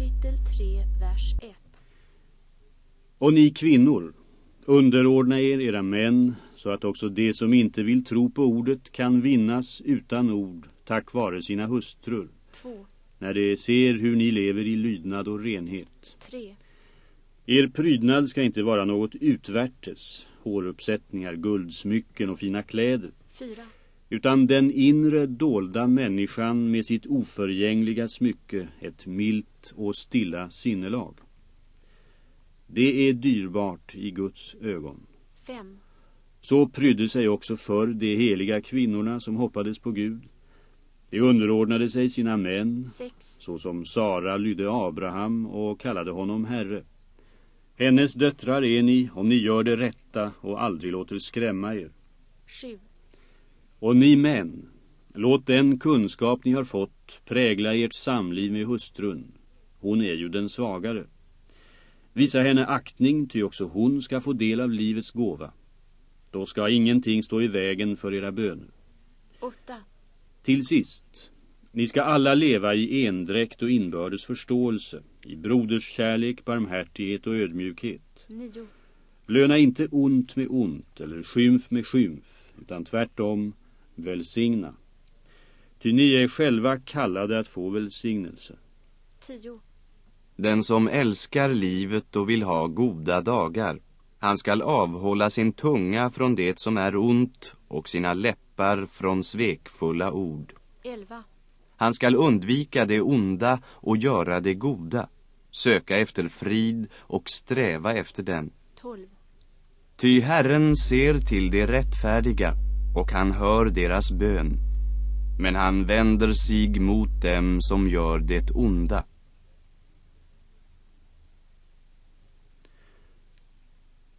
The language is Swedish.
kapitel 3, vers 1. Och ni kvinnor, underordna er era män så att också de som inte vill tro på ordet kan vinnas utan ord tack vare sina hustrur. 2, När de ser hur ni lever i lydnad och renhet. 3, Er prydnad ska inte vara något utvärtes, håruppsättningar, guldsmycken och fina kläder. 4, Utan den inre dolda människan med sitt oförgängliga smycke, ett milt och stilla sinnelag. Det är dyrbart i Guds ögon. 5, Så prydde sig också för de heliga kvinnorna som hoppades på Gud. De underordnade sig sina män, 6, så som Sara lydde Abraham och kallade honom herre. Hennes döttrar är ni om ni gör det rätta och aldrig låter skrämma er. 7, Och ni män, låt den kunskap ni har fått prägla ert samliv med hustrun. Hon är ju den svagare. Visa henne aktning, ty också hon ska få del av livets gåva. Då ska ingenting stå i vägen för era böner. 8, Till sist, ni ska alla leva i endräkt och inbördes förståelse, i broderskärlek, barmhärtighet och ödmjukhet. 9, Löna inte ont med ont eller skymf med skymf, utan tvärtom välsigna. Ty ni är själva kallade att få välsignelse. 10, Den som älskar livet och vill ha goda dagar, han skall avhålla sin tunga från det som är ont och sina läppar från svekfulla ord. 11, Han skall undvika det onda och göra det goda, söka efter frid och sträva efter den. 12, Ty Herren ser till det rättfärdiga och han hör deras bön. Men han vänder sig mot dem som gör det onda.